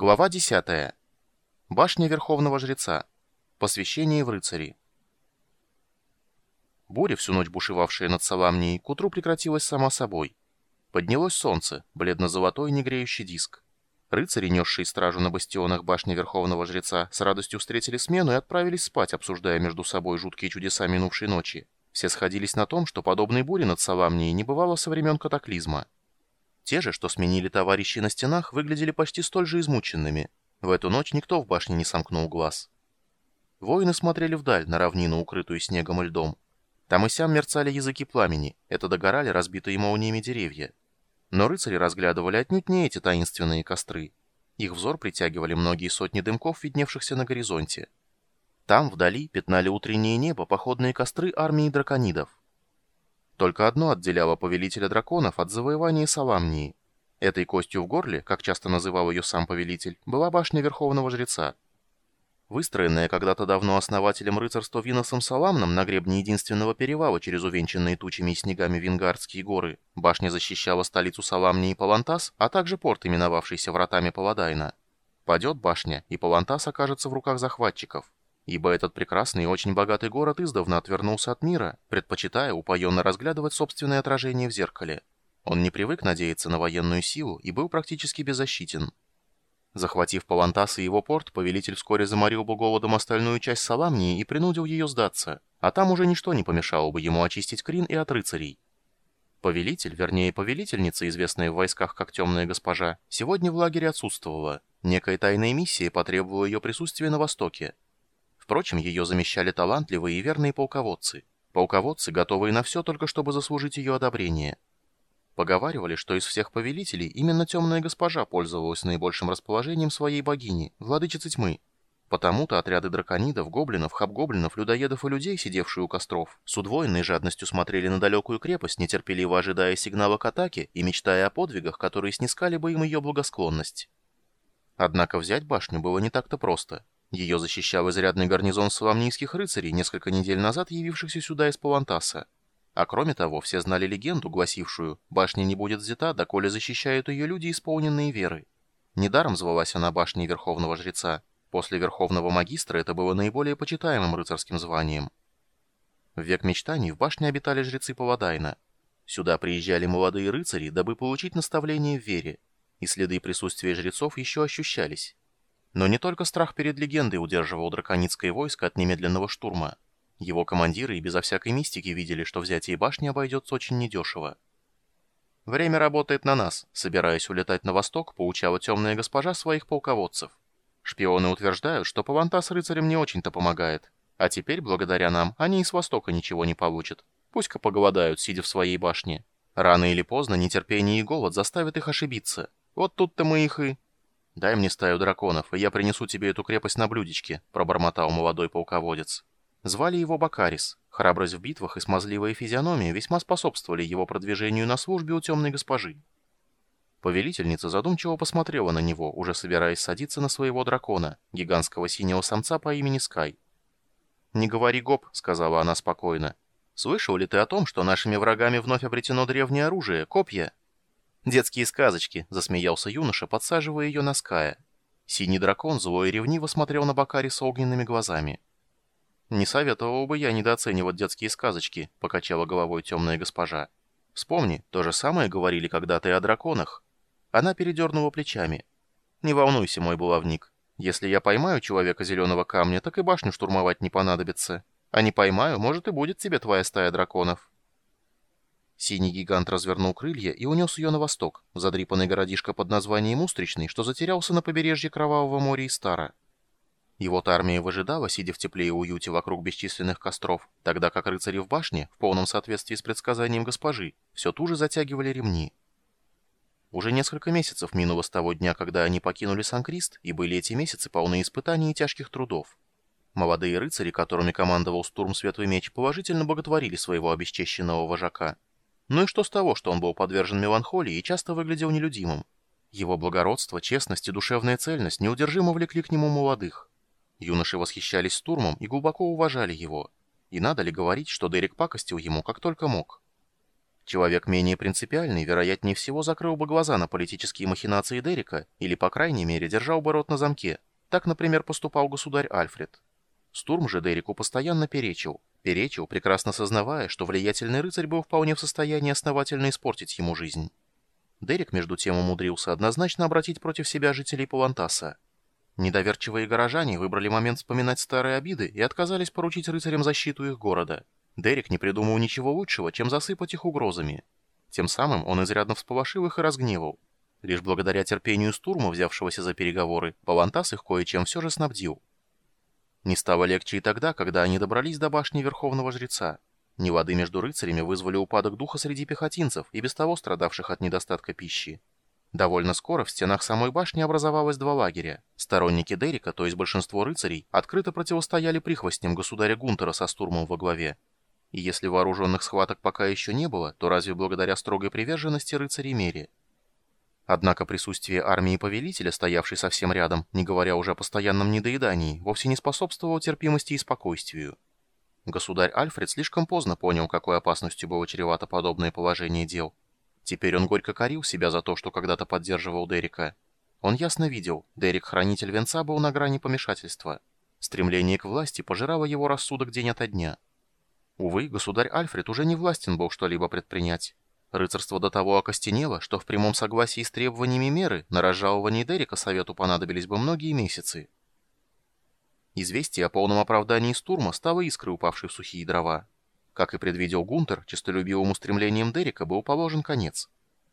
Глава 10. Башня Верховного Жреца. Посвящение в рыцари. Буря, всю ночь бушевавшая над Саламнией, к утру прекратилась сама собой. Поднялось солнце, бледно-золотой негреющий диск. Рыцари, несшие стражу на бастионах башни Верховного Жреца, с радостью встретили смену и отправились спать, обсуждая между собой жуткие чудеса минувшей ночи. Все сходились на том, что подобной бури над Саламнией не бывало со времен катаклизма. Те же, что сменили товарищи на стенах, выглядели почти столь же измученными. В эту ночь никто в башне не сомкнул глаз. Воины смотрели вдаль, на равнину, укрытую снегом и льдом. Там и сям мерцали языки пламени, это догорали разбитые молниями деревья. Но рыцари разглядывали отнюдь не эти таинственные костры. Их взор притягивали многие сотни дымков, видневшихся на горизонте. Там, вдали, пятнали утреннее небо походные костры армии драконидов. Только одно отделяло повелителя драконов от завоевания Саламнии. Этой костью в горле, как часто называл ее сам повелитель, была башня Верховного Жреца. Выстроенная когда-то давно основателем рыцарства Виносом Саламном на гребне единственного перевала через увенчанные тучами и снегами Вингардские горы, башня защищала столицу Саламнии Палантас, а также порт, именовавшийся вратами Паладайна. Падет башня, и Палантас окажется в руках захватчиков ибо этот прекрасный и очень богатый город издавна отвернулся от мира, предпочитая упоенно разглядывать собственное отражение в зеркале. Он не привык надеяться на военную силу и был практически беззащитен. Захватив Палантас и его порт, повелитель вскоре заморил бы голодом остальную часть Саламнии и принудил ее сдаться, а там уже ничто не помешало бы ему очистить Крин и от рыцарей. Повелитель, вернее повелительница, известная в войсках как Темная Госпожа, сегодня в лагере отсутствовала. Некая тайная миссия потребовала ее присутствия на Востоке. Впрочем, ее замещали талантливые и верные полководцы. Полководцы, готовые на все, только чтобы заслужить ее одобрение. Поговаривали, что из всех повелителей именно темная госпожа пользовалась наибольшим расположением своей богини, владычицы тьмы. Потому-то отряды драконидов, гоблинов, хабгоблинов, людоедов и людей, сидевшие у костров, с удвоенной жадностью смотрели на далекую крепость, нетерпеливо ожидая сигнала к атаке и мечтая о подвигах, которые снискали бы им ее благосклонность. Однако взять башню было не так-то просто. Ее защищал изрядный гарнизон соломнийских рыцарей, несколько недель назад явившихся сюда из Палантаса. А кроме того, все знали легенду, гласившую «Башня не будет взята, доколе защищают ее люди, исполненные веры». Недаром звалась она башней Верховного Жреца. После Верховного Магистра это было наиболее почитаемым рыцарским званием. В век мечтаний в башне обитали жрецы Паладайна. Сюда приезжали молодые рыцари, дабы получить наставление в вере, и следы присутствия жрецов еще ощущались. Но не только страх перед легендой удерживал драконицкое войско от немедленного штурма. Его командиры и безо всякой мистики видели, что взятие башни обойдется очень недешево. «Время работает на нас», — собираясь улетать на восток, поучала темная госпожа своих полководцев. Шпионы утверждают, что Паванта с рыцарем не очень-то помогает. А теперь, благодаря нам, они и с востока ничего не получат. Пусть-ка поголодают, сидя в своей башне. Рано или поздно нетерпение и голод заставят их ошибиться. Вот тут-то мы их и... «Дай мне стаю драконов, и я принесу тебе эту крепость на блюдечке», — пробормотал молодой полководец. Звали его Бакарис. Храбрость в битвах и смазливая физиономия весьма способствовали его продвижению на службе у темной госпожи. Повелительница задумчиво посмотрела на него, уже собираясь садиться на своего дракона, гигантского синего самца по имени Скай. «Не говори гоп», — сказала она спокойно. «Слышал ли ты о том, что нашими врагами вновь обретено древнее оружие, копья?» «Детские сказочки», — засмеялся юноша, подсаживая ее на Ская. Синий дракон злой и ревниво смотрел на Бакари с огненными глазами. «Не советовал бы я недооценивать детские сказочки», — покачала головой темная госпожа. «Вспомни, то же самое говорили когда-то и о драконах». Она передернула плечами. «Не волнуйся, мой булавник. Если я поймаю человека зеленого камня, так и башню штурмовать не понадобится. А не поймаю, может и будет тебе твоя стая драконов». Синий гигант развернул крылья и унес ее на восток, в задрипанный городишко под названием Устричный, что затерялся на побережье Кровавого моря и Стара. И вот армия выжидала, сидя в тепле и уюте вокруг бесчисленных костров, тогда как рыцари в башне, в полном соответствии с предсказанием госпожи, все туже затягивали ремни. Уже несколько месяцев минуло с того дня, когда они покинули Сан-Крист, и были эти месяцы полны испытаний и тяжких трудов. Молодые рыцари, которыми командовал Стурм Светлый Меч, положительно боготворили своего обесчещенного вожака – ну и что с того, что он был подвержен меланхолии и часто выглядел нелюдимым? Его благородство, честность и душевная цельность неудержимо влекли к нему молодых. Юноши восхищались Стурмом и глубоко уважали его. И надо ли говорить, что Дерек пакостил ему как только мог? Человек менее принципиальный, вероятнее всего, закрыл бы глаза на политические махинации Дерека или, по крайней мере, держал бы рот на замке. Так, например, поступал государь Альфред. Стурм же Дереку постоянно перечил. Перечил, прекрасно сознавая, что влиятельный рыцарь был вполне в состоянии основательно испортить ему жизнь. Дерек, между тем, умудрился однозначно обратить против себя жителей Палантаса. Недоверчивые горожане выбрали момент вспоминать старые обиды и отказались поручить рыцарям защиту их города – Дерек не придумал ничего лучшего, чем засыпать их угрозами. Тем самым он изрядно всполошил их и разгневал. Лишь благодаря терпению Стурма, взявшегося за переговоры, Палантас их кое-чем все же снабдил. Не стало легче и тогда, когда они добрались до башни Верховного Жреца. Невады между рыцарями вызвали упадок духа среди пехотинцев и без того страдавших от недостатка пищи. Довольно скоро в стенах самой башни образовалось два лагеря. Сторонники Дерека, то есть большинство рыцарей, открыто противостояли прихвостням государя Гунтера со Стурмом во главе. И если вооруженных схваток пока еще не было, то разве благодаря строгой приверженности рыцарей мере? Однако присутствие армии повелителя, стоявшей совсем рядом, не говоря уже о постоянном недоедании, вовсе не способствовало терпимости и спокойствию. Государь Альфред слишком поздно понял, какой опасностью было чревато подобное положение дел. Теперь он горько корил себя за то, что когда-то поддерживал Дерека. Он ясно видел, Дерек, хранитель венца, был на грани помешательства. Стремление к власти пожирало его рассудок день ото дня. Увы, государь Альфред уже не властен был что-либо предпринять. Рыцарство до того окостенело, что в прямом согласии с требованиями меры на разжалование Дерека совету понадобились бы многие месяцы. Известие о полном оправдании Стурма стало искрой, упавшей в сухие дрова. Как и предвидел Гунтер, честолюбивым устремлением Дерека был положен конец.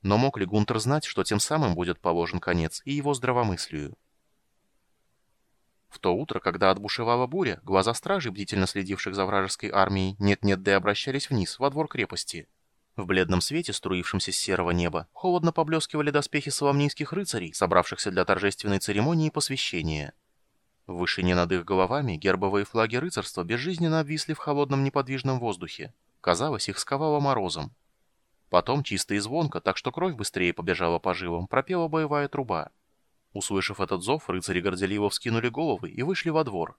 Но мог ли Гунтер знать, что тем самым будет положен конец и его здравомыслию? В то утро, когда отбушевала буря, глаза стражей, бдительно следивших за вражеской армией, нет-нет да обращались вниз, во двор крепости. В бледном свете, струившемся с серого неба, холодно поблескивали доспехи соломнийских рыцарей, собравшихся для торжественной церемонии посвящения. В вышине над их головами гербовые флаги рыцарства безжизненно обвисли в холодном неподвижном воздухе. Казалось, их сковало морозом. Потом чисто и звонко, так что кровь быстрее побежала по жилам, пропела боевая труба. Услышав этот зов, рыцари горделиво вскинули головы и вышли во двор.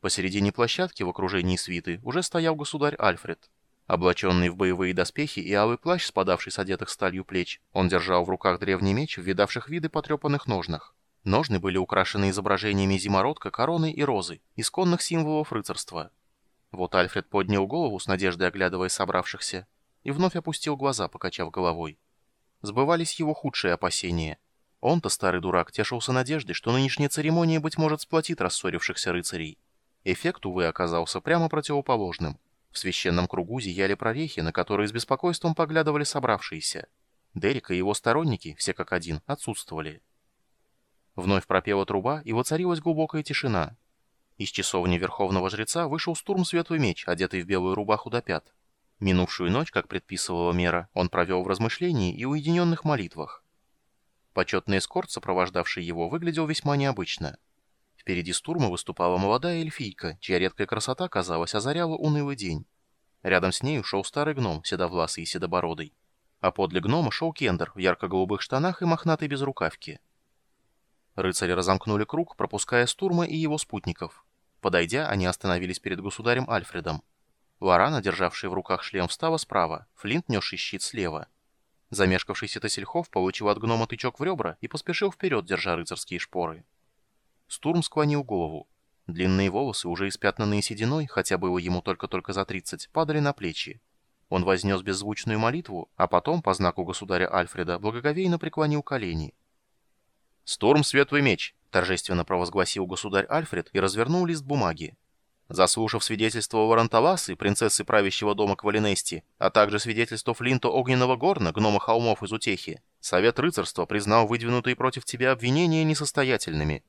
Посередине площадки в окружении свиты уже стоял государь Альфред. Облаченный в боевые доспехи и алый плащ, спадавший с одетых сталью плеч, он держал в руках древний меч в видавших виды потрепанных ножнах. Ножны были украшены изображениями зимородка, короны и розы, исконных символов рыцарства. Вот Альфред поднял голову с надеждой, оглядывая собравшихся, и вновь опустил глаза, покачав головой. Сбывались его худшие опасения. Он-то, старый дурак, тешился надеждой, что нынешняя церемония, быть может, сплотит рассорившихся рыцарей. Эффект, увы, оказался прямо противоположным. В священном кругу зияли прорехи, на которые с беспокойством поглядывали собравшиеся. Дерек и его сторонники, все как один, отсутствовали. Вновь пропела труба, и воцарилась глубокая тишина. Из часовни Верховного Жреца вышел Стурм Светлый Меч, одетый в белую рубаху до пят. Минувшую ночь, как предписывала мера, он провел в размышлении и уединенных молитвах. Почетный эскорт, сопровождавший его, выглядел весьма необычно. Впереди стурма выступала молодая эльфийка, чья редкая красота, казалось, озаряла унылый день. Рядом с ней ушел старый гном, седовласый и седобородый. А подле гнома шел кендер в ярко-голубых штанах и мохнатой безрукавке. Рыцари разомкнули круг, пропуская Стурма и его спутников. Подойдя, они остановились перед государем Альфредом. Лорана, державшая в руках шлем, встала справа, Флинт, несший щит, слева — Замешкавшийся Тасельхов получил от гнома тычок в ребра и поспешил вперед, держа рыцарские шпоры. Стурм склонил голову. Длинные волосы, уже испятнанные сединой, хотя было ему только-только за тридцать, падали на плечи. Он вознес беззвучную молитву, а потом, по знаку государя Альфреда, благоговейно преклонил колени. «Стурм, светлый меч!» — торжественно провозгласил государь Альфред и развернул лист бумаги. Заслушав свидетельство Варанталасы, принцессы правящего дома Квалинести, а также свидетельство Флинта Огненного Горна, гнома холмов из Утехи, Совет рыцарства признал выдвинутые против тебя обвинения несостоятельными.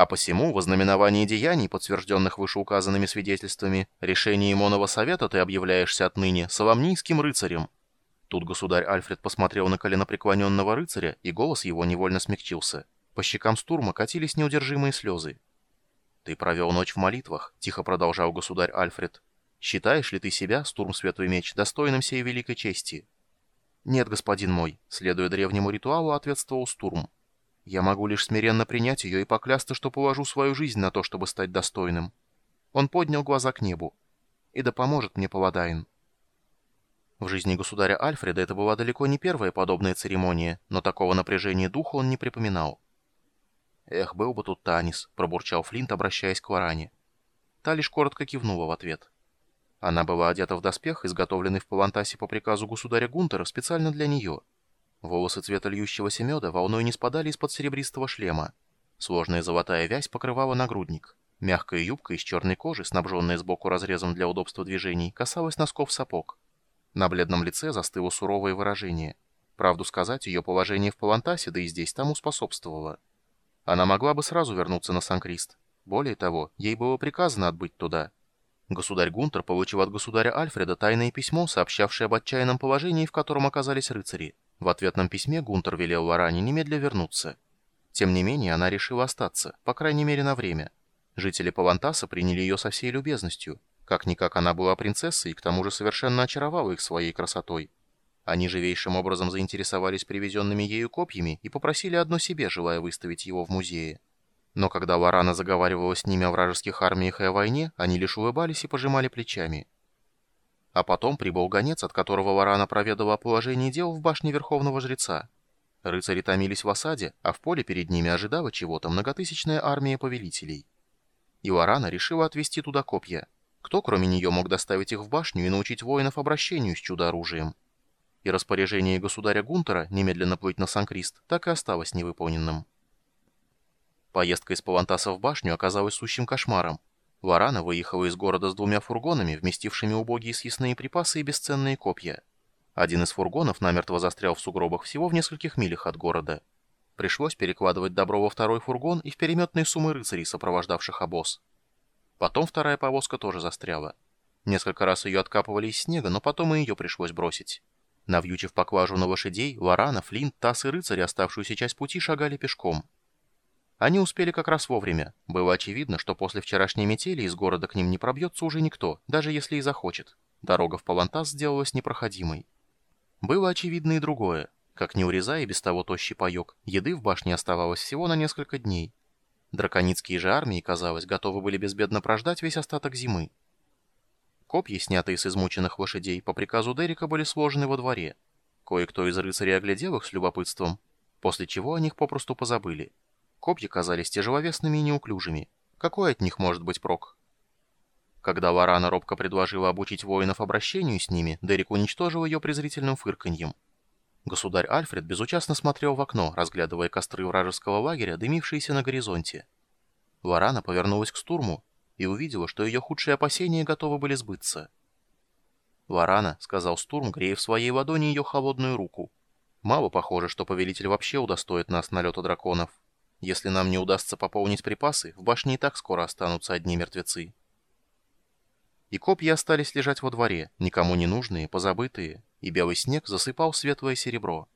А посему, в знаменовании деяний, подтвержденных вышеуказанными свидетельствами, решение Имонова Совета ты объявляешься отныне Соломнийским рыцарем. Тут государь Альфред посмотрел на коленопреклоненного рыцаря, и голос его невольно смягчился. По щекам Стурма катились неудержимые слезы. «Ты провел ночь в молитвах», — тихо продолжал государь Альфред. «Считаешь ли ты себя, Стурм Светлый Меч, достойным сей великой чести?» «Нет, господин мой», — следуя древнему ритуалу, ответствовал Стурм. «Я могу лишь смиренно принять ее и поклясться, что положу свою жизнь на то, чтобы стать достойным». Он поднял глаза к небу. «И да поможет мне Паладайн». В жизни государя Альфреда это была далеко не первая подобная церемония, но такого напряжения духа он не припоминал. «Эх, был бы тут Танис», — пробурчал Флинт, обращаясь к Варане. Та лишь коротко кивнула в ответ. Она была одета в доспех, изготовленный в Павантасе по приказу государя Гунтера специально для нее. Волосы цвета льющегося меда волной не спадали из-под серебристого шлема. Сложная золотая вязь покрывала нагрудник. Мягкая юбка из черной кожи, снабженная сбоку разрезом для удобства движений, касалась носков сапог. На бледном лице застыло суровое выражение. Правду сказать, ее положение в Палантасе, да и здесь тому способствовало. Она могла бы сразу вернуться на Сан-Крист. Более того, ей было приказано отбыть туда. Государь Гунтер получил от государя Альфреда тайное письмо, сообщавшее об отчаянном положении, в котором оказались рыцари. В ответном письме Гунтер велел Лоране немедля вернуться. Тем не менее, она решила остаться, по крайней мере на время. Жители Павантаса приняли ее со всей любезностью. Как-никак она была принцессой и к тому же совершенно очаровала их своей красотой. Они живейшим образом заинтересовались привезенными ею копьями и попросили одно себе, желая выставить его в музее. Но когда Варана заговаривала с ними о вражеских армиях и о войне, они лишь улыбались и пожимали плечами. А потом прибыл гонец, от которого Варана проведала о положении дел в башне Верховного Жреца. Рыцари томились в осаде, а в поле перед ними ожидала чего-то многотысячная армия повелителей. И Варана решила отвести туда копья. Кто, кроме нее, мог доставить их в башню и научить воинов обращению с чудо-оружием? И распоряжение государя Гунтера немедленно плыть на Сан-Крист так и осталось невыполненным. Поездка из Павантаса в башню оказалась сущим кошмаром. Варана выехала из города с двумя фургонами, вместившими убогие съестные припасы и бесценные копья. Один из фургонов намертво застрял в сугробах всего в нескольких милях от города. Пришлось перекладывать добро во второй фургон и в переметные суммы рыцарей, сопровождавших обоз. Потом вторая повозка тоже застряла. Несколько раз ее откапывали из снега, но потом и ее пришлось бросить. Навьючив поклажу на лошадей, Лорана, Флинт, Тасс и рыцари оставшуюся часть пути шагали пешком. Они успели как раз вовремя. Было очевидно, что после вчерашней метели из города к ним не пробьется уже никто, даже если и захочет. Дорога в Палантас сделалась непроходимой. Было очевидно и другое. Как не урезая без того тощий паёк, еды в башне оставалось всего на несколько дней. Драконицкие же армии, казалось, готовы были безбедно прождать весь остаток зимы. Копья, снятые с измученных лошадей, по приказу Дерека были сложены во дворе. Кое-кто из рыцарей оглядел их с любопытством, после чего о них попросту позабыли. Копья казались тяжеловесными и неуклюжими. Какой от них может быть прок? Когда Варана робко предложила обучить воинов обращению с ними, Дерек уничтожил ее презрительным фырканьем. Государь Альфред безучастно смотрел в окно, разглядывая костры вражеского лагеря, дымившиеся на горизонте. Варана повернулась к Стурму и увидела, что ее худшие опасения готовы были сбыться. «Варана», — сказал Стурм, грея в своей ладони ее холодную руку. «Мало похоже, что повелитель вообще удостоит нас налета драконов. Если нам не удастся пополнить припасы, в башне и так скоро останутся одни мертвецы». И копья остались лежать во дворе, никому не нужные, позабытые, и белый снег засыпал светлое серебро.